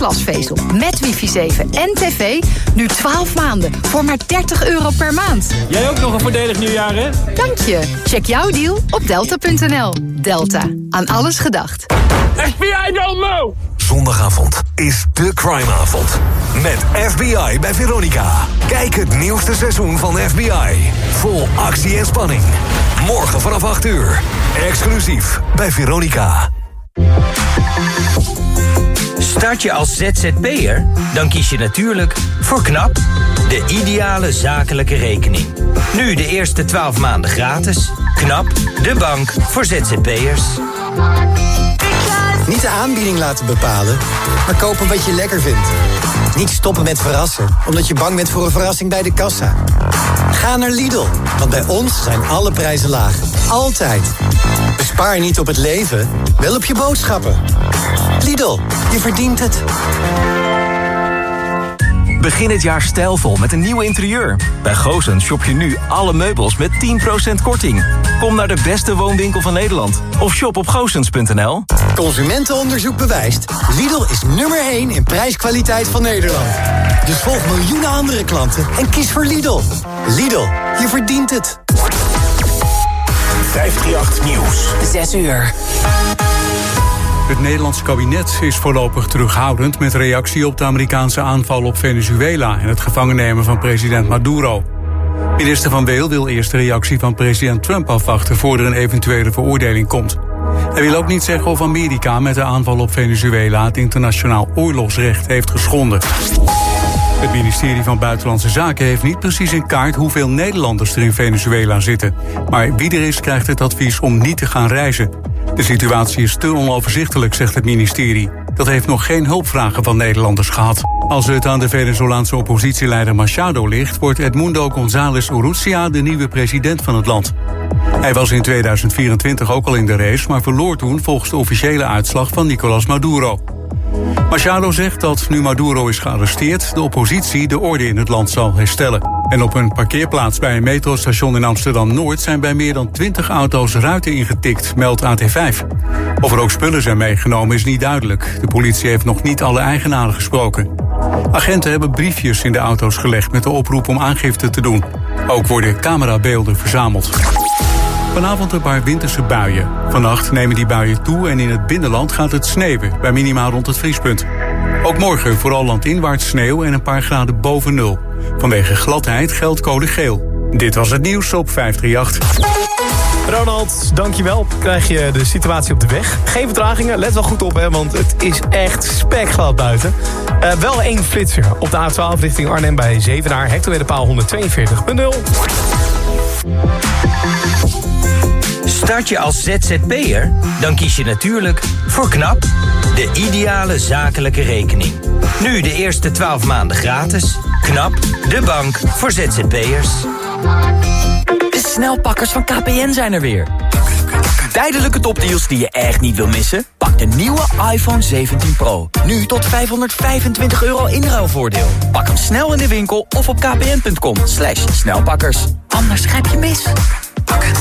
Glasvezel met wifi 7 en tv nu 12 maanden voor maar 30 euro per maand. Jij ook nog een voordelig nieuwjaar, hè? Dank je. Check jouw deal op delta.nl. Delta. Aan alles gedacht. FBI don't know! Zondagavond is de crimeavond. Met FBI bij Veronica. Kijk het nieuwste seizoen van FBI. Vol actie en spanning. Morgen vanaf 8 uur. Exclusief bij Veronica. Start je als ZZP'er? Dan kies je natuurlijk voor KNAP, de ideale zakelijke rekening. Nu de eerste 12 maanden gratis. KNAP, de bank voor ZZP'ers. Niet de aanbieding laten bepalen, maar kopen wat je lekker vindt. Niet stoppen met verrassen, omdat je bang bent voor een verrassing bij de kassa. Ga naar Lidl, want bij ons zijn alle prijzen laag. Altijd. Bespaar niet op het leven, wel op je boodschappen. Lidl, je verdient het. Begin het jaar stijlvol met een nieuw interieur. Bij Goosens shop je nu alle meubels met 10% korting. Kom naar de beste woonwinkel van Nederland. Of shop op goosens.nl. Consumentenonderzoek bewijst. Lidl is nummer 1 in prijskwaliteit van Nederland. Dus volg miljoenen andere klanten en kies voor Lidl. Lidl, je verdient het. 538 Nieuws. 6 uur. Het Nederlandse kabinet is voorlopig terughoudend met reactie op de Amerikaanse aanval op Venezuela en het gevangennemen van president Maduro. Minister Van Weel wil eerst de reactie van president Trump afwachten voor er een eventuele veroordeling komt. Hij wil ook niet zeggen of Amerika met de aanval op Venezuela het internationaal oorlogsrecht heeft geschonden. Het ministerie van Buitenlandse Zaken heeft niet precies in kaart hoeveel Nederlanders er in Venezuela zitten. Maar wie er is, krijgt het advies om niet te gaan reizen. De situatie is te onoverzichtelijk, zegt het ministerie. Dat heeft nog geen hulpvragen van Nederlanders gehad. Als het aan de Venezolaanse oppositieleider Machado ligt, wordt Edmundo González Urrutia de nieuwe president van het land. Hij was in 2024 ook al in de race, maar verloor toen volgens de officiële uitslag van Nicolás Maduro. Machado zegt dat nu Maduro is gearresteerd... de oppositie de orde in het land zal herstellen. En op een parkeerplaats bij een metrostation in Amsterdam-Noord... zijn bij meer dan 20 auto's ruiten ingetikt, meldt AT5. Of er ook spullen zijn meegenomen is niet duidelijk. De politie heeft nog niet alle eigenaren gesproken. Agenten hebben briefjes in de auto's gelegd met de oproep om aangifte te doen. Ook worden camerabeelden verzameld. Vanavond een paar winterse buien. Vannacht nemen die buien toe en in het binnenland gaat het sneeuwen, bij minimaal rond het vriespunt. Ook morgen vooral landinwaarts sneeuw en een paar graden boven nul. Vanwege gladheid geldt code geel. Dit was het nieuws op 538. Ronald, dankjewel. Krijg je de situatie op de weg. Geen vertragingen, let wel goed op, hè, want het is echt spekglad buiten. Uh, wel één flitser op de A12 richting Arnhem bij Zevenaar. Hectometerpaal 142.0. Start je als ZZP'er? Dan kies je natuurlijk voor KNAP, de ideale zakelijke rekening. Nu de eerste 12 maanden gratis. KNAP, de bank voor ZZP'ers. De snelpakkers van KPN zijn er weer. Tijdelijke topdeals die je echt niet wil missen? Pak de nieuwe iPhone 17 Pro. Nu tot 525 euro inruilvoordeel. Pak hem snel in de winkel of op kpn.com. Slash snelpakkers. Anders grijp je mis. Pakken.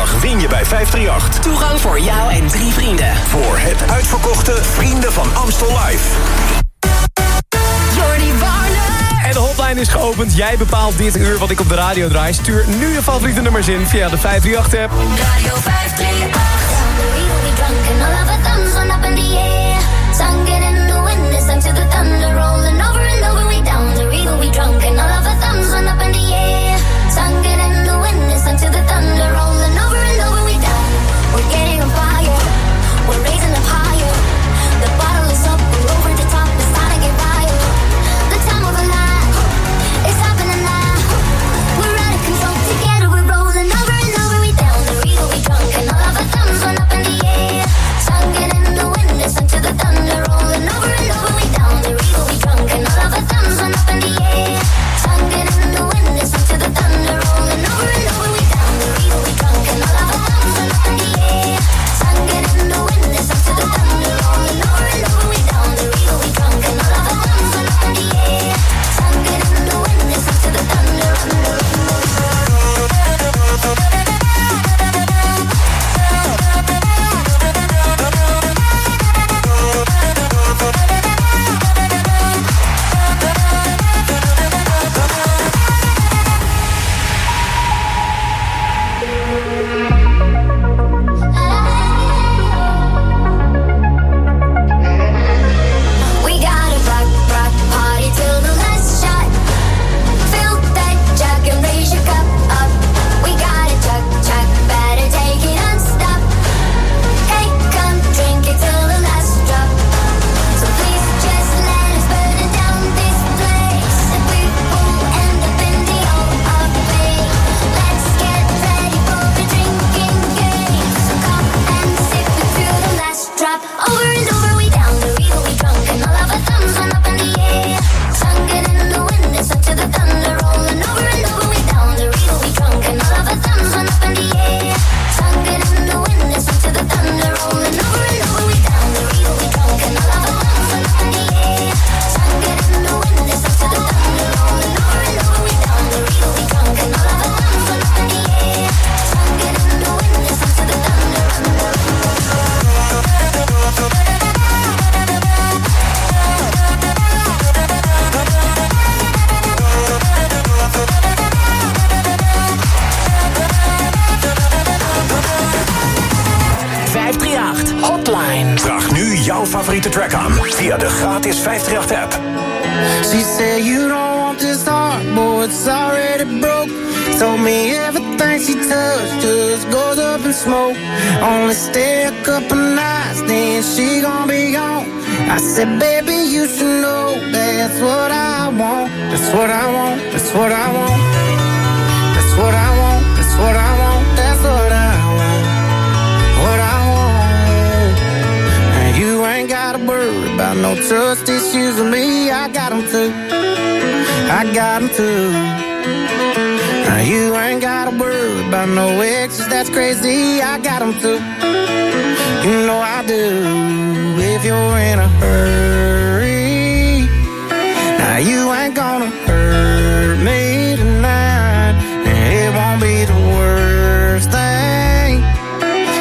Maandag win je bij 538. Toegang voor jou en drie vrienden. Voor het uitverkochte Vrienden van Amstel Live. Jordi Warner. En de hotline is geopend. Jij bepaalt dit uur wat ik op de radio draai. Stuur nu je favoriete nummers in via de 538-app. Radio 538.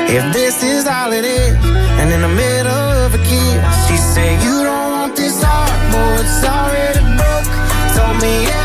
If this is all it is. And in the middle of a kiss, she said, You don't want this heart, boy, it's already broke. Told me everything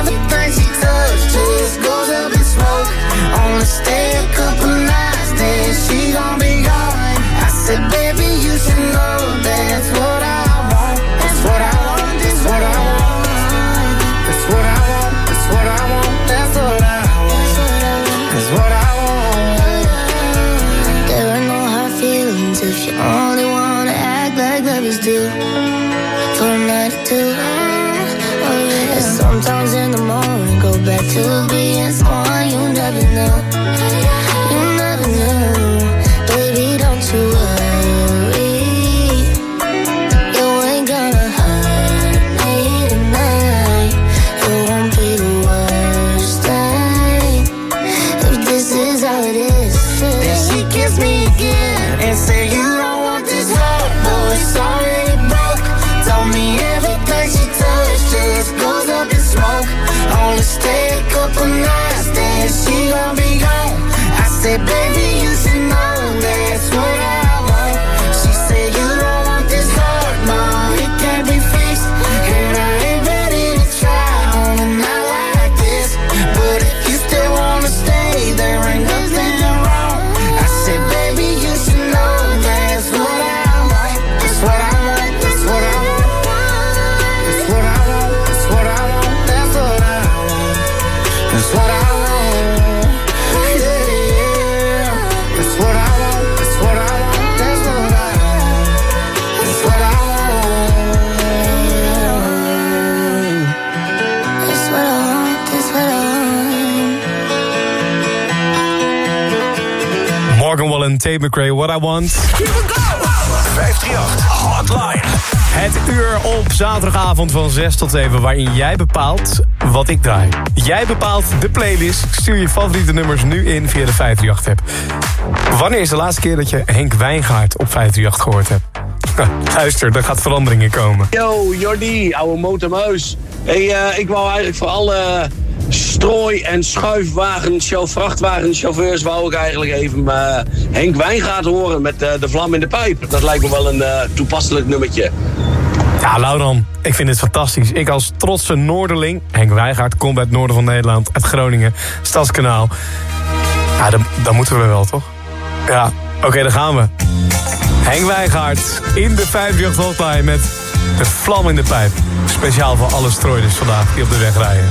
Wallen, Tate McRae, What I Want. 538 Hotline. Het uur op zaterdagavond van 6 tot 7... waarin jij bepaalt wat ik draai. Jij bepaalt de playlist. Stuur je favoriete nummers nu in via de 538-app. Wanneer is de laatste keer dat je Henk Wijngaard op 538 gehoord hebt? Luister, er gaat veranderingen komen. Yo, Jordi, oude motormuis. Hey, eh, ik wou eigenlijk voor alle strooi- en schuifwagen, vrachtwagenchauffeurs... wou ik eigenlijk even eh, Henk Wijngaard horen met eh, de vlam in de pijp. Dat lijkt me wel een eh, toepasselijk nummertje. Ja, Lauran, ik vind het fantastisch. Ik als trotse Noorderling, Henk Wijngaard, komt uit het noorden van Nederland, uit Groningen, Stadskanaal. Ja, dan, dan moeten we wel, toch? Ja, oké, daar gaan we. Henk Wijngaard in de 58 hotline met de vlam in de pijp. Speciaal voor alle strooiders vandaag die op de weg rijden.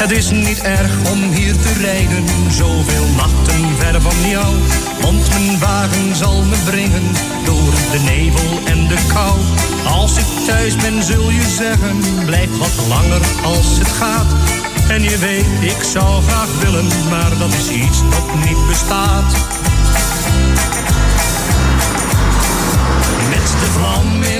Het is niet erg om hier te rijden, zoveel nachten ver van jou. Want mijn wagen zal me brengen door de nevel en de kou. Als ik thuis ben zul je zeggen, blijf wat langer als het gaat. En je weet, ik zou graag willen, maar dat is iets dat niet bestaat. Met de vlam in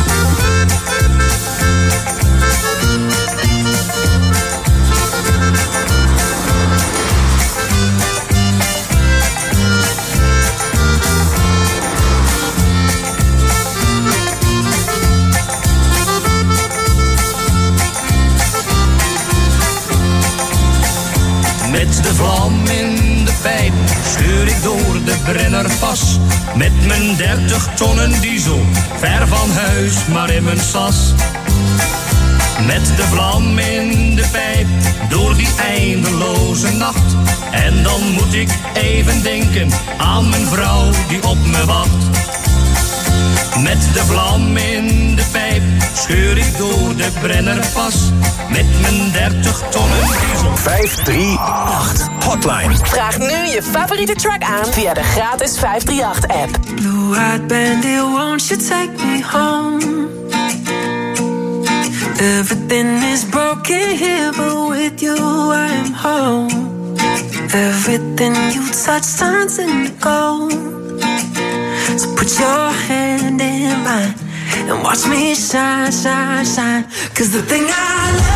Vlam in de pijp scheur ik door de Brennerpas. Met mijn dertig tonnen diesel, ver van huis, maar in mijn sas. Met de vlam in de pijp, door die eindeloze nacht. En dan moet ik even denken aan mijn vrouw die op me wacht. Met de vlam in de pijp scheur ik door de Brennerpas. Met mijn 30 tonnen diesel. 538 Hotline. Vraag nu je favoriete track aan via de gratis 538-app. Blue-eyed bandit, won't you take me home? Everything is broken here, but with you I am home. Everything you touch turns into gold. So put your hand in mine and watch me shine, shine, shine. Cause the thing I love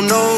Don't know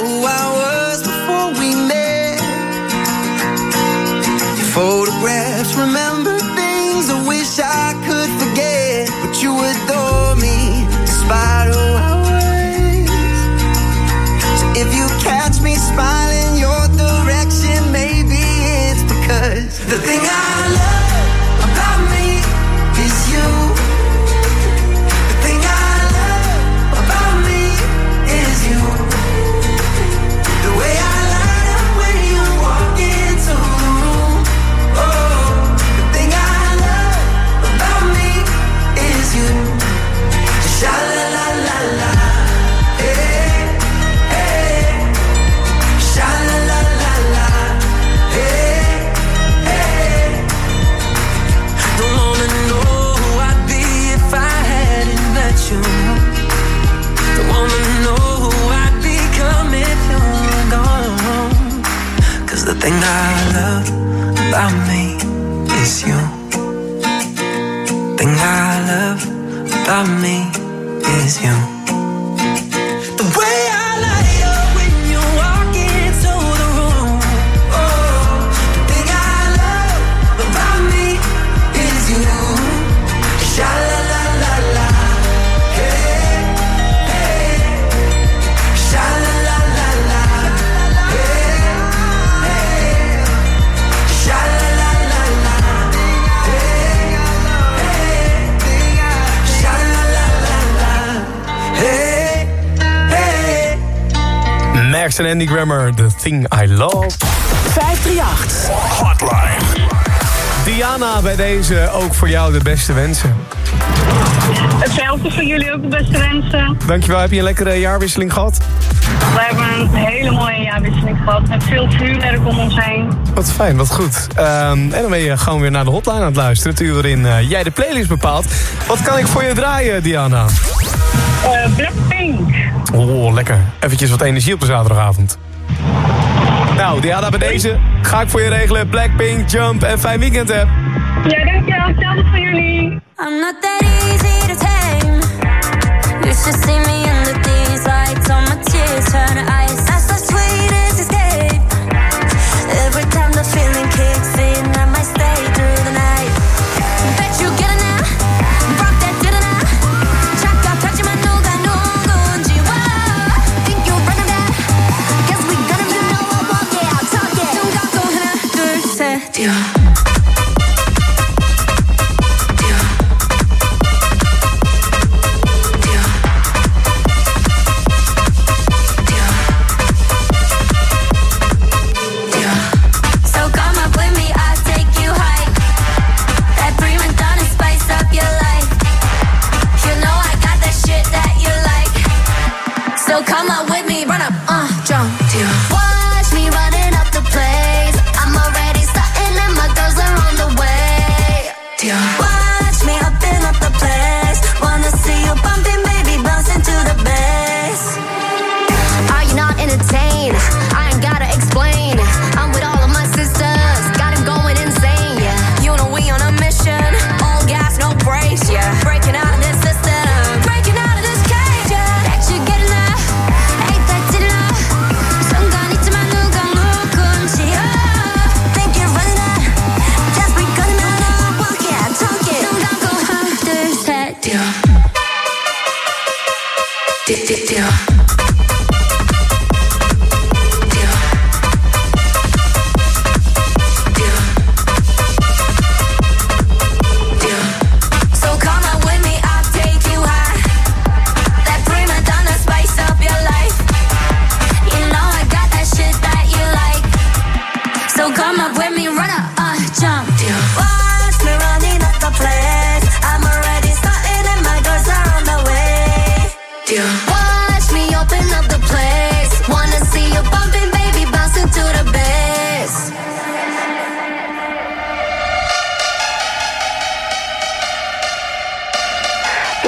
En Andy Grammer, The Thing I Love. 538. Hotline. Diana, bij deze ook voor jou de beste wensen. Hetzelfde voor jullie ook de beste wensen. Dankjewel, heb je een lekkere jaarwisseling gehad? We hebben een hele mooie jaarwisseling gehad met veel vuurwerk om ons heen. Wat fijn, wat goed. Ehm, en dan ben je gewoon weer naar de hotline aan het luisteren. Het uur waarin eh, jij de playlist bepaalt. Wat kan ik voor je draaien, Diana? Eh, Blackpink. Oh, lekker. Eventjes wat energie op de zaterdagavond. Nou, Diana, bij deze ga ik voor je regelen. Blackpink, Jump en fijn weekend, hè. Ja, dankjewel. Hetzelfde voor jullie. I'm not that easy to tame. You should see me under these lights. All my tears turn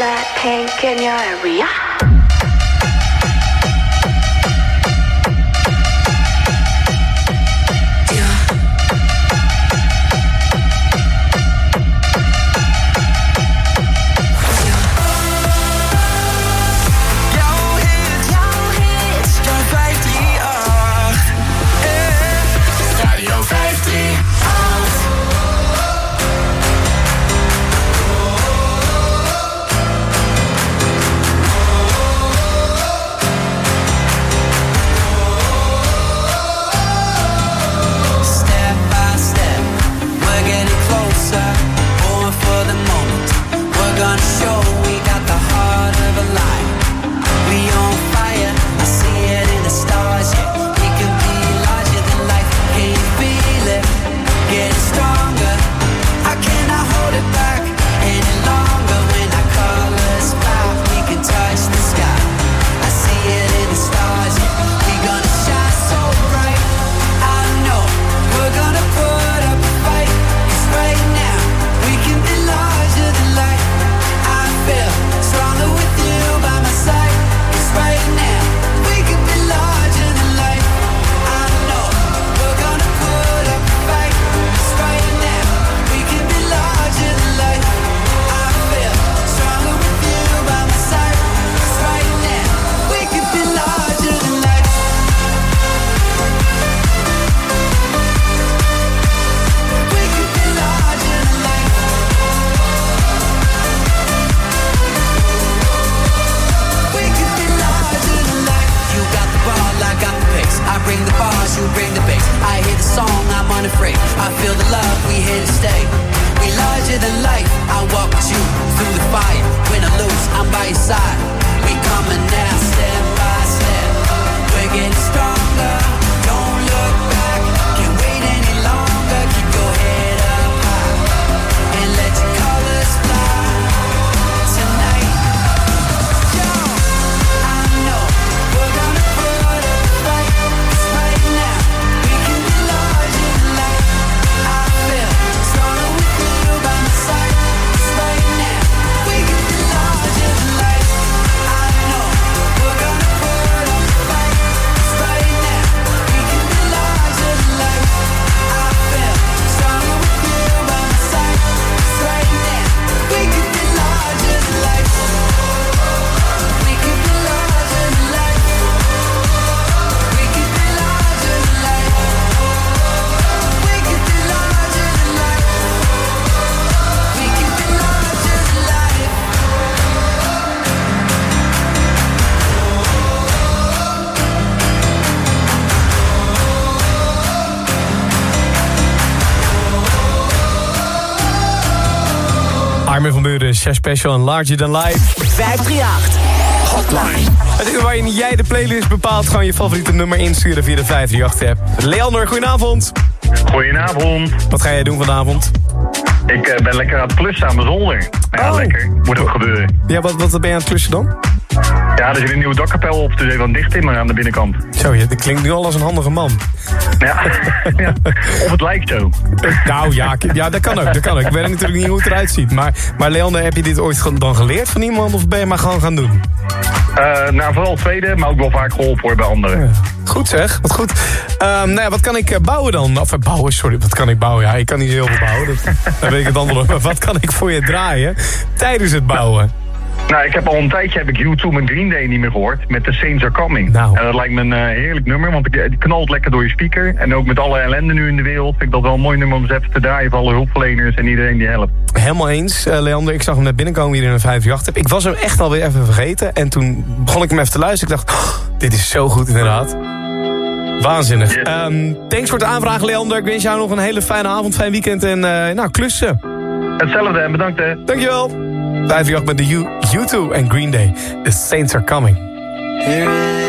Blackpink in your area. bring the bass. I hear the song, I'm unafraid. I feel the love, we here to stay. We larger than life. I walk with you through the fire. When I lose, I'm by your side. We coming now, step by step. We're getting stronger. Don't look back. Armin van Buren, Chef Special en Larger Than Life. 538. Hotline. Het uur waarin jij de playlist bepaalt... gewoon je favoriete nummer insturen via de 538-app. Leander, goedenavond. Goedenavond. Wat ga jij doen vanavond? Ik eh, ben lekker aan het klussen aan mijn zolder. Ja, Oh. lekker. Moet ook gebeuren. Ja, wat, wat ben je aan het klussen dan? Ja, er zit een nieuwe dakkapel op, dus even aan dicht timmer aan de binnenkant. Zo, je dat klinkt nu al als een handige man. Ja. ja. Of het lijkt zo. Nou ja, ja, dat kan ook. Dat kan ook. Ik weet natuurlijk niet hoe het eruit ziet. Maar, maar Leander, heb je dit ooit dan geleerd van iemand... of ben je maar gewoon gaan doen? Eh, nou, vooral tweede, maar ook wel vaak geholpen hoor bij anderen. Goed zeg, wat goed. Ehm, nou ja, wat kan ik eh, bouwen dan? Of eh, bouwen, sorry, wat kan ik bouwen? Ja, ik kan niet zo heel veel bouwen. Dat, dan weet ik het antwoord op. Maar wat kan ik voor je draaien tijdens het bouwen? Nou, ik heb al een tijdje heb ik U2 met Green Day niet meer gehoord. Met The Saints Are Coming. Nou. En dat lijkt me een eh, heerlijk nummer, want het het knalt lekker door je speaker. En ook met alle ellende nu in de wereld vind ik dat wel een mooi nummer om eens even te draaien voor alle hulpverleners en iedereen die helpt. Helemaal eens, eh, Leander. Ik zag hem net binnenkomen hier in een 5 heb. Ik was hem echt alweer even vergeten. En toen begon ik hem even te luisteren. Ik dacht, oh, dit is zo goed inderdaad. Waanzinnig. Ehm, thanks voor het aanvragen, Leander. Ik wens jou nog een hele fijne avond, fijn weekend en eh, nou, klussen. Hetzelfde en bedankt hè. Dankjewel. 5 met de U, U2 en Green Day. The Saints are coming.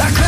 I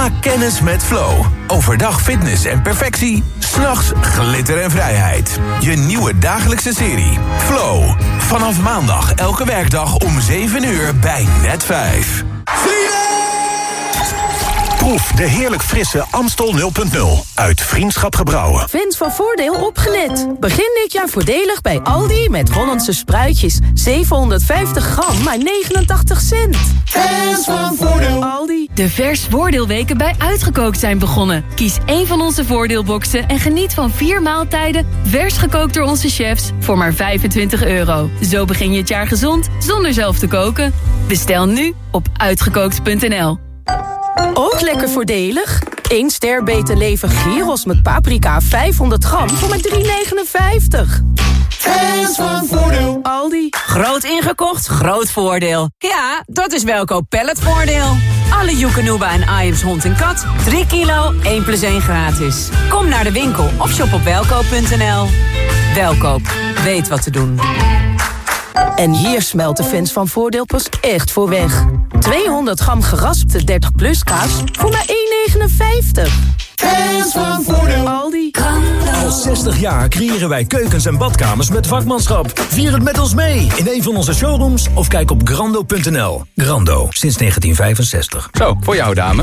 Maak kennis met Flow. Overdag fitness en perfectie. S'nachts glitter en vrijheid. Je nieuwe dagelijkse serie. Flow. Vanaf maandag elke werkdag om 7 uur bij Net 5. Proef de heerlijk frisse Amstel 0.0 uit Vriendschap Gebrouwen. Fans van Voordeel opgelet. Begin dit jaar voordelig bij Aldi met Hollandse spruitjes. 750 gram, maar 89 cent. Fans van Voordeel. Aldi. De vers voordeelweken bij Uitgekookt zijn begonnen. Kies één van onze voordeelboxen en geniet van vier maaltijden... vers gekookt door onze chefs voor maar 25 euro. Zo begin je het jaar gezond zonder zelf te koken. Bestel nu op uitgekookt.nl. Ook lekker voordelig. 1 ster beter leven gyros met paprika 500 gram voor maar 3,59. Fans van Voordeel. Aldi. Groot ingekocht, groot voordeel. Ja, dat is Welkoop Palletvoordeel. Alle Joekanuba en Iams hond en kat. 3 kilo, 1 plus 1 gratis. Kom naar de winkel of shop op welkoop.nl. Welkoop, weet wat te doen. En hier smelt de fans van Voordeel pas echt voor weg. 200 gram geraspte 30 plus kaas voor maar 1,59. Fans van Voordeel. Aldi. Al 60 jaar creëren wij keukens en badkamers met vakmanschap. Vier het met ons mee in een van onze showrooms of kijk op grando.nl. Grando, sinds 1965. Zo, voor jou dame.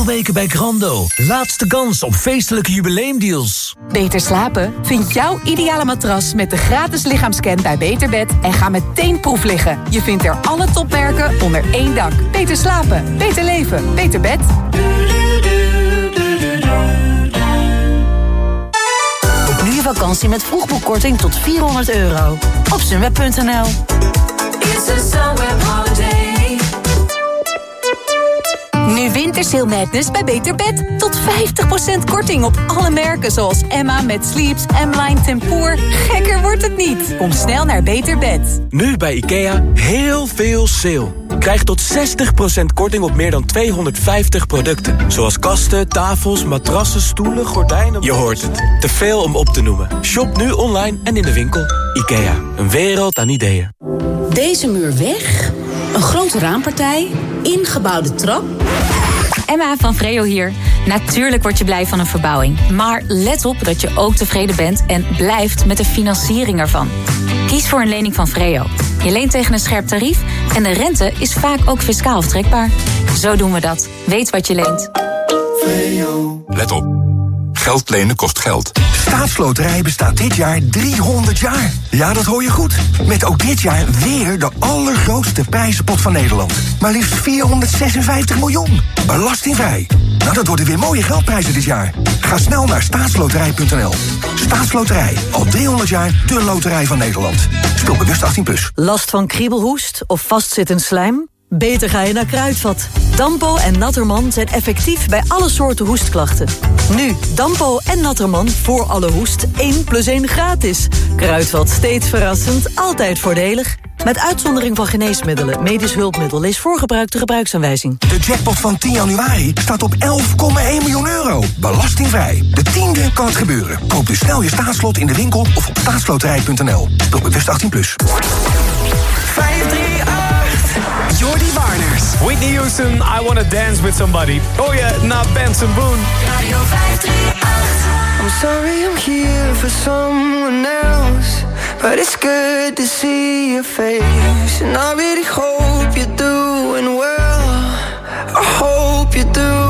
Winkelweken bij Grando. Laatste kans op feestelijke jubileumdeals. Beter slapen? Vind jouw ideale matras met de gratis lichaamscan bij Beterbed en ga meteen proef liggen. Je vindt er alle topmerken onder één dak. Beter slapen, beter leven, beter bed. Nu je vakantie met vroegboekkorting tot 400 euro. Op sunweb.nl Nu Wintersale Madness bij Beter Bed. Tot 50% korting op alle merken zoals Emma met Sleeps, M-Line Tempoor. Gekker wordt het niet. Kom snel naar Beter Bed. Nu bij IKEA heel veel sale. Krijg tot 60% korting op meer dan 250 producten. Zoals kasten, tafels, matrassen, stoelen, gordijnen... Je hoort het. Te veel om op te noemen. Shop nu online en in de winkel. IKEA. Een wereld aan ideeën. Deze muur weg. Een grote raampartij. Ingebouwde trap. Emma van Vreo hier. Natuurlijk word je blij van een verbouwing. Maar let op dat je ook tevreden bent en blijft met de financiering ervan. Kies voor een lening van Vreo. Je leent tegen een scherp tarief en de rente is vaak ook fiscaal aftrekbaar. Zo doen we dat. Weet wat je leent. Let op. Geld lenen kost geld. Staatsloterij bestaat dit jaar 300 jaar. Ja, dat hoor je goed. Met ook dit jaar weer de allergrootste prijzenpot van Nederland. Maar liefst 456 miljoen. Belastingvrij. Nou, dat worden weer mooie geldprijzen dit jaar. Ga snel naar staatsloterij.nl. Staatsloterij. Al 300 jaar de loterij van Nederland. Speel bewust 18+. Plus. Last van kriebelhoest of vastzittend slijm? Beter ga je naar Kruidvat. Dampo en Natterman zijn effectief bij alle soorten hoestklachten. Nu, Dampo en Natterman voor alle hoest 1 plus 1 gratis. Kruidvat steeds verrassend, altijd voordelig. Met uitzondering van geneesmiddelen, medisch hulpmiddel... lees voorgebruikte gebruiksaanwijzing. De jackpot van 10 januari staat op 11,1 miljoen euro. Belastingvrij. De tiende kan het gebeuren. Koop dus snel je staatslot in de winkel of op staatsloterij.nl. Speel bewust 18+. Plus. 538 Jordi Warners. Whitney Houston, I Wanna Dance With Somebody. Oh ja, na Benson Boone. Radio 538. I'm sorry I'm here for someone else. But it's good to see your face. And I really hope you're doing well. I hope you're doing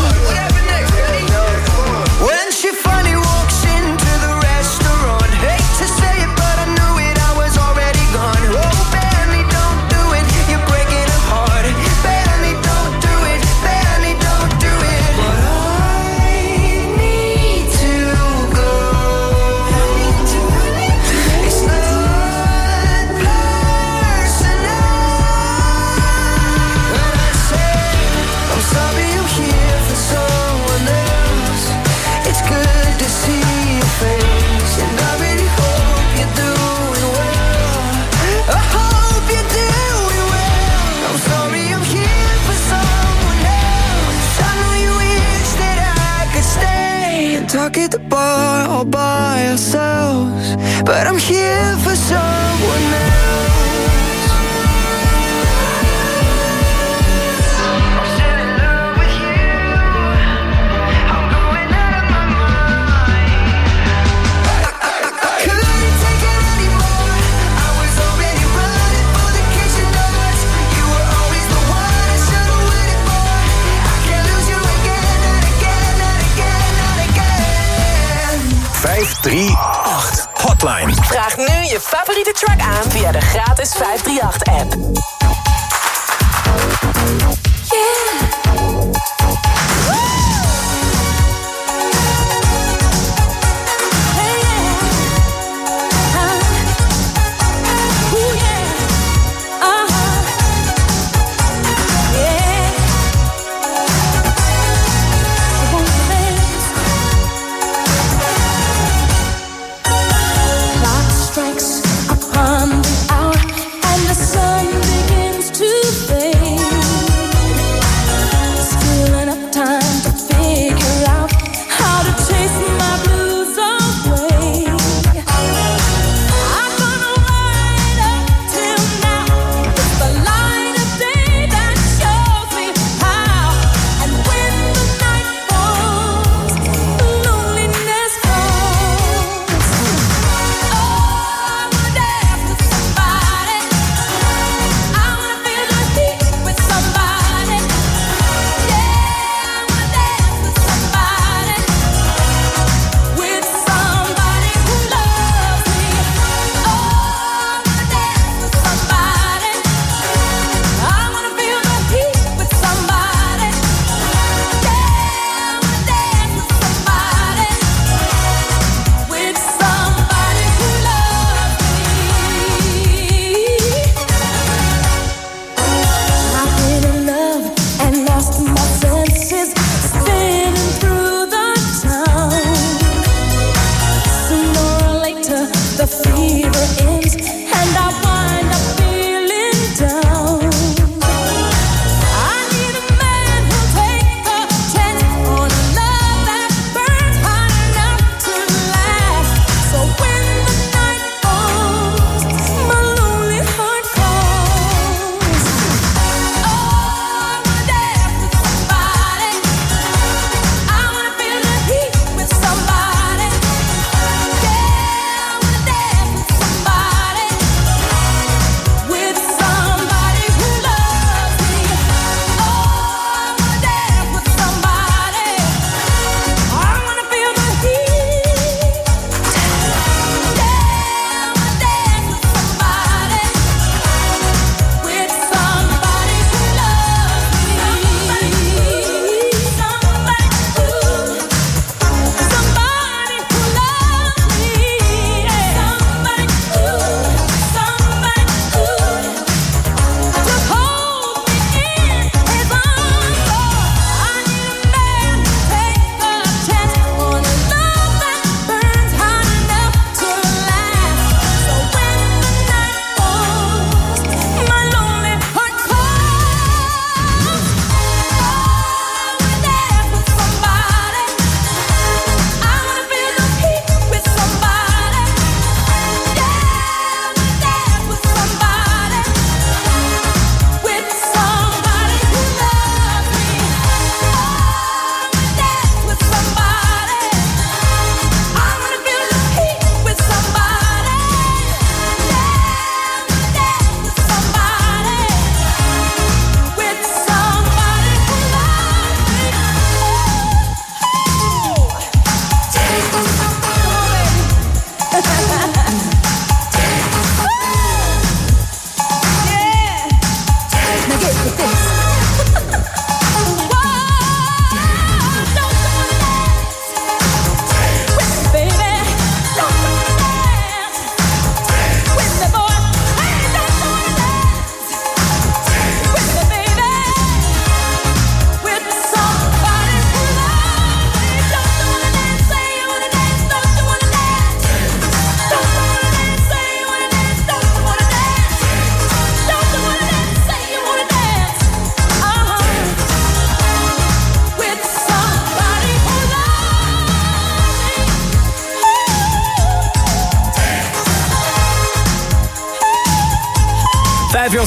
But I'm here for Vraag nu je favoriete track aan via de gratis 538-app.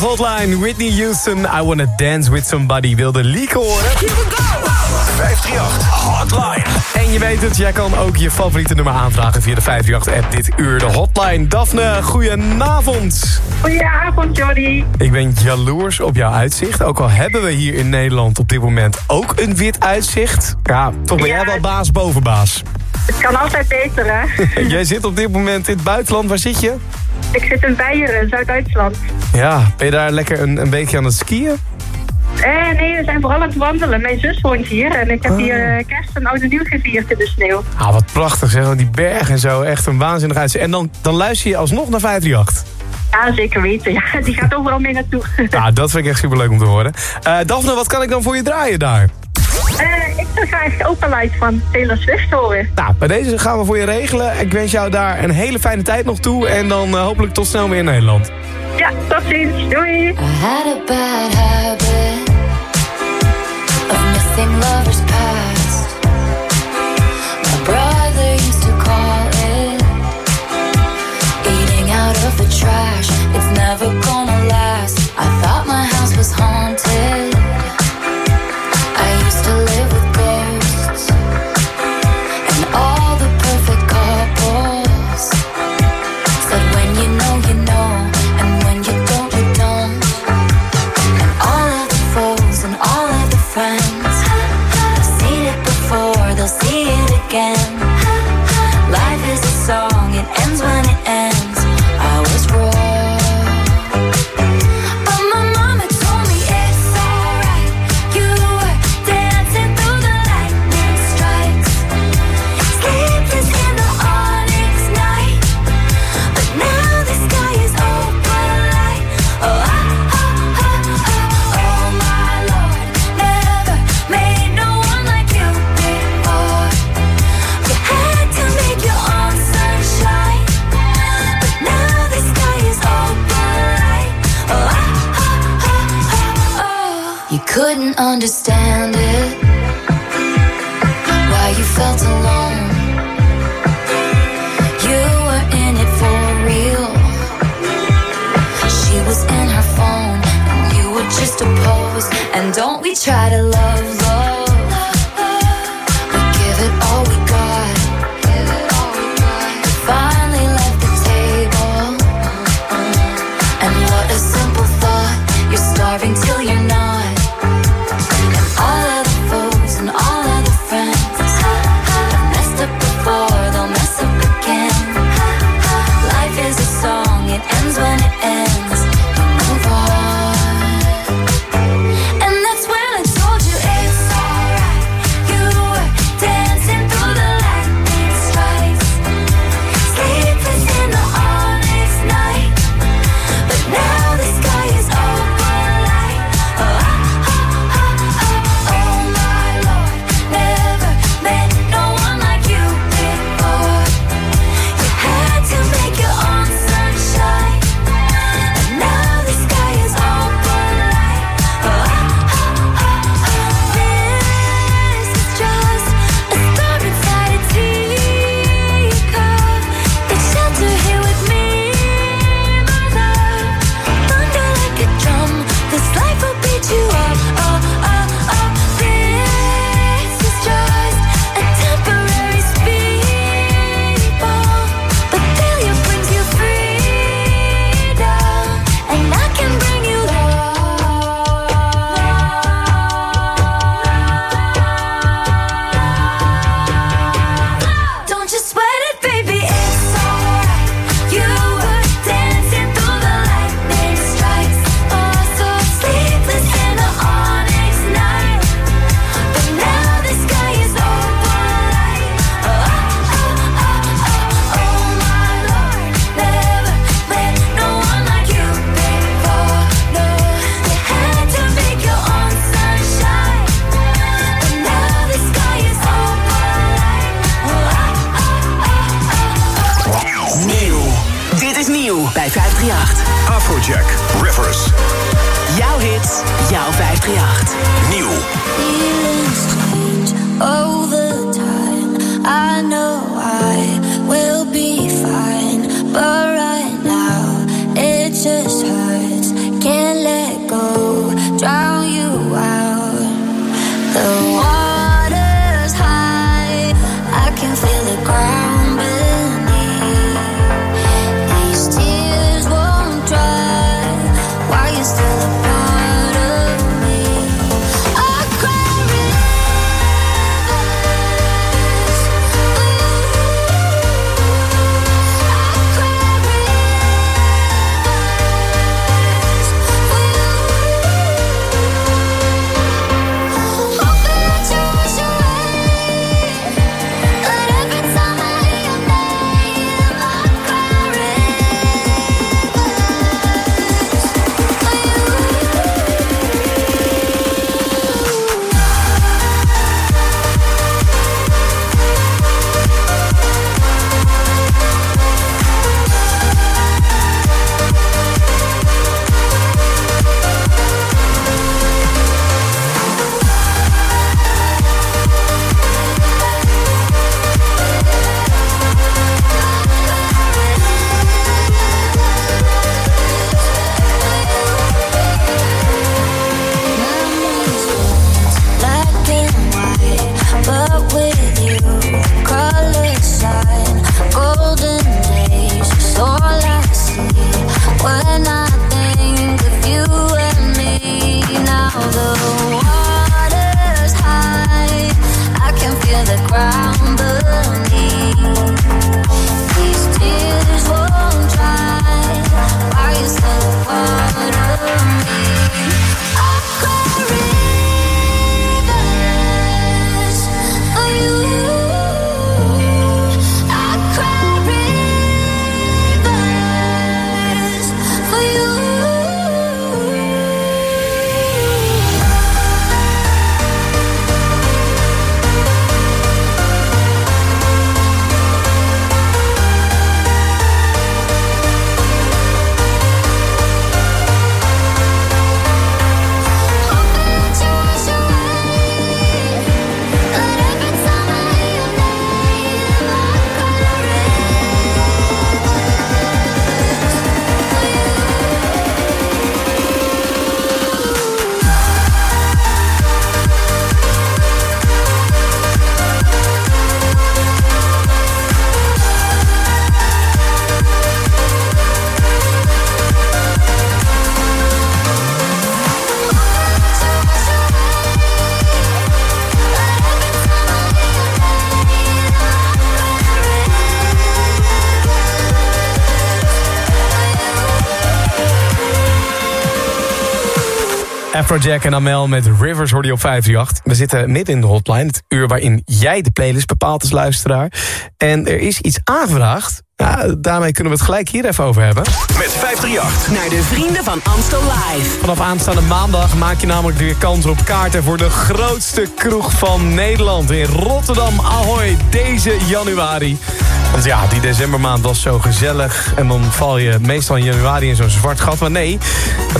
Hotline, Whitney Houston. I wanna dance with somebody. Wilde Lieke horen. Here we go! 538 Hotline. En je weet het, jij kan ook je favoriete nummer aanvragen via de 538-app dit uur. De hotline. Daphne, goedenavond. Goedenavond, Jordi. Ik ben jaloers op jouw uitzicht. Ook al hebben we hier in Nederland op dit moment ook een wit uitzicht. Ja, toch ben jij wel baas boven baas. Het kan altijd beter, hè? jij zit op dit moment in het buitenland. Waar zit je? Ik zit in Beieren, Zuid-Duitsland. Ja, ben je daar lekker een, een beetje aan het skiën? Eh, nee, we zijn vooral aan het wandelen. Mijn zus woont hier en ik heb Oh. hier eh, kerst en oude nieuw gevierd in de sneeuw. Ah, wat prachtig zeg. Die bergen en zo. Echt een waanzinnig uitzicht. En dan, dan luister je alsnog naar 538. Ja, zeker weten. Ja, die gaat overal mee naartoe. Ja, dat vind ik echt superleuk om te horen. Eh Daphne, wat kan ik dan voor je draaien daar? Eh, ik wil graag Open Light van Taylor Swift horen. Nou, bij deze gaan we voor je regelen. Ik wens jou daar een hele fijne tijd nog toe. En dan eh, hopelijk tot snel weer in Nederland. Ja, tot ziens. Doei. I had a bad habit of missing lovers past. My brother used to call it eating out of the trash. It's never gonna Afrojack en Amel met Rivers hoorde je op 538. We zitten midden in de hotline, het uur waarin jij de playlist bepaalt als luisteraar. En er is iets aangevraagd. Ja, daarmee kunnen we het gelijk hier even over hebben. Met 538. Naar de vrienden van Amstel Live. Vanaf aanstaande maandag maak je namelijk weer kans op kaarten... voor de grootste kroeg van Nederland in Rotterdam Ahoy deze januari. Want ja, die decembermaand was zo gezellig. En dan val je meestal in januari in zo'n zwart gat. Maar nee,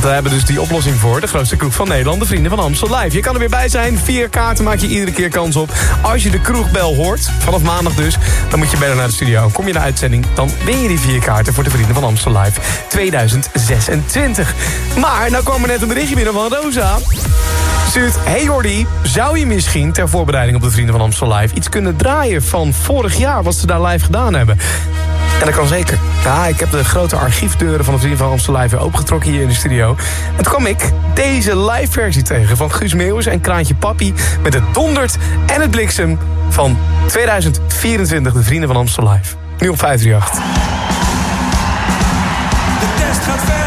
daar hebben we dus die oplossing voor. De grootste kroeg van Nederland, de vrienden van Amstel Live. Je kan er weer bij zijn. Vier kaarten maak je iedere keer kans op. Als je de kroegbel hoort, vanaf maandag dus... dan moet je bellen naar de studio. Kom je naar de uitzending, dan win je die vier kaarten... voor de vrienden van Amstel Live 2026. Maar, nou kwam er net een berichtje binnen van Rosa. Stuurt, hey Jordi, zou je misschien ter voorbereiding op de Vrienden van Amstel Live... iets kunnen draaien van vorig jaar, wat ze daar live gedaan hebben? En dat kan zeker. Ja, ik heb de grote archiefdeuren van de Vrienden van Amstel Live weer opengetrokken hier in de studio. En toen kwam ik deze live versie tegen van Guus Meeuwis en Kraantje Papi... met het dondert en het bliksem van 2024, de Vrienden van Amstel Live. Nu op 538. De test gaat verder.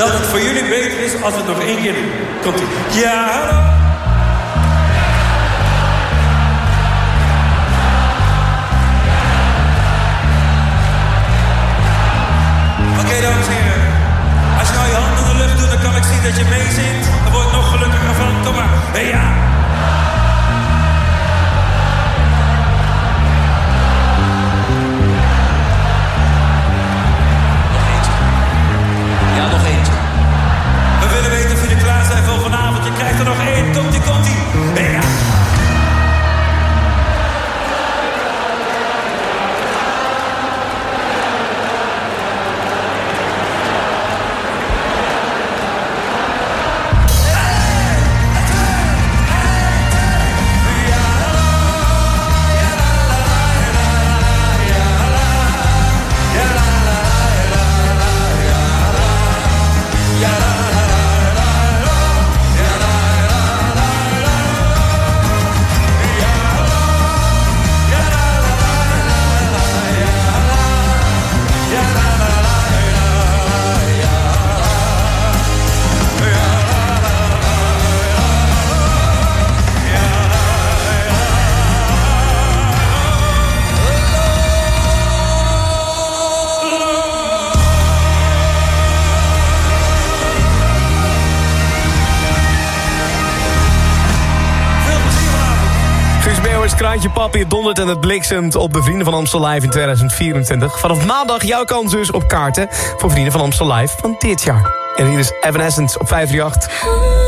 dat het voor jullie beter is als het nog één keer. Komt. Ja, hallo. Maatje Papi dondert en het bliksemt op de Vrienden van Amstel Live in 2024. Vanaf maandag jouw kans dus op kaarten voor Vrienden van Amstel Live van dit jaar. En hier is Evanescence op 538.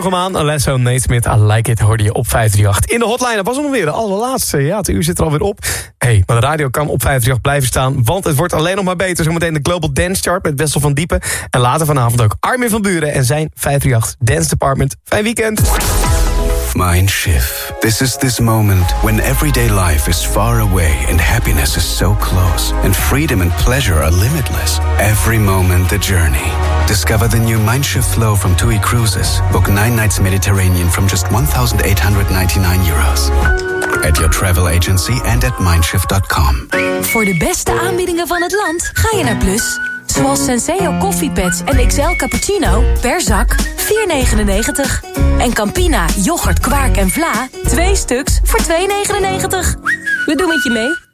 Vroeg hem aan. Alesso Naismith, I Like It, hoorde je op 538. In de hotline, dat was hem weer de allerlaatste. Ja, het uur zit er alweer op. hey, maar de radio kan op 538 blijven staan... want het wordt alleen nog maar beter. Zometeen de Global Dance Chart met Wessel van Diepen. En later vanavond ook Armin van Buren en zijn 538 Dance Department. Fijn weekend. Mindshift. This is this moment when everyday life is far away and happiness is so close, and freedom and pleasure are limitless. Every moment the journey. Discover the new Mindshift flow from TUI Cruises. Book nine nights Mediterranean from just 1,899 euros. At your travel agency and at mindshift.com. Voor de beste aanbiedingen van het land ga je naar Plus. Zoals Senseo koffiepads en XL cappuccino per zak 4,99. En Campina, yoghurt, kwark en vla 2 stuks voor 2,99. We doen het je mee.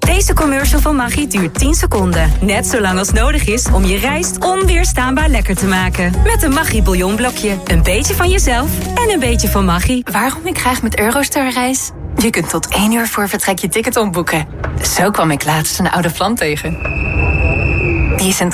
Deze commercial van Maggi duurt 10 seconden. Net zo lang als nodig is om je rijst onweerstaanbaar lekker te maken. Met een Maggi bouillonblokje. Een beetje van jezelf en een beetje van Maggi. Waarom ik graag met Eurostar reis? Je kunt tot één uur voor vertrek je ticket omboeken. Zo kwam ik laatst een oude vlam tegen. Die is een